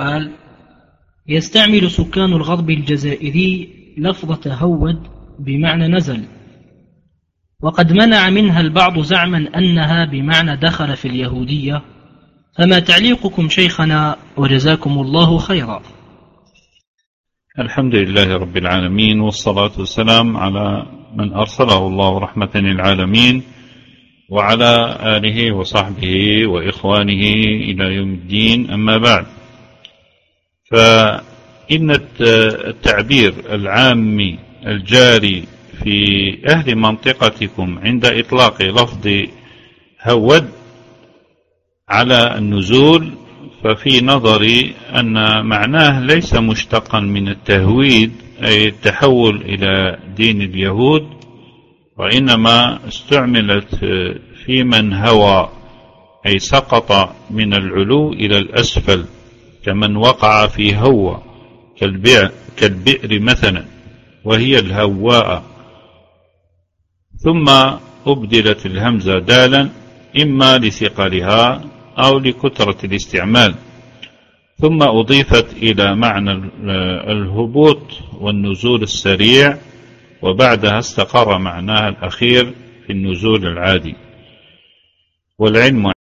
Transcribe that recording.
سؤال يستعمل سكان الغرب الجزائري لفظة هود بمعنى نزل وقد منع منها البعض زعما أنها بمعنى دخل في اليهودية فما تعليقكم شيخنا وجزاكم الله خيرا. الحمد لله رب العالمين والصلاة والسلام على من أرسله الله رحمة للعالمين وعلى آله وصحبه وإخوانه إلى يوم الدين أما بعد. فإن التعبير العامي الجاري في أهل منطقتكم عند إطلاق لفظ هود على النزول ففي نظري أن معناه ليس مشتقا من التهويد أي التحول إلى دين اليهود وإنما استعملت في من هوى أي سقط من العلو إلى الأسفل. كمن وقع في هوى كالبئر مثلا وهي الهواء. ثم أبدلت الهمزة دالا إما لثقلها أو لكثرة الاستعمال. ثم أضيفت إلى معنى الهبوط والنزول السريع وبعدها استقر معناها الأخير في النزول العادي. والعلم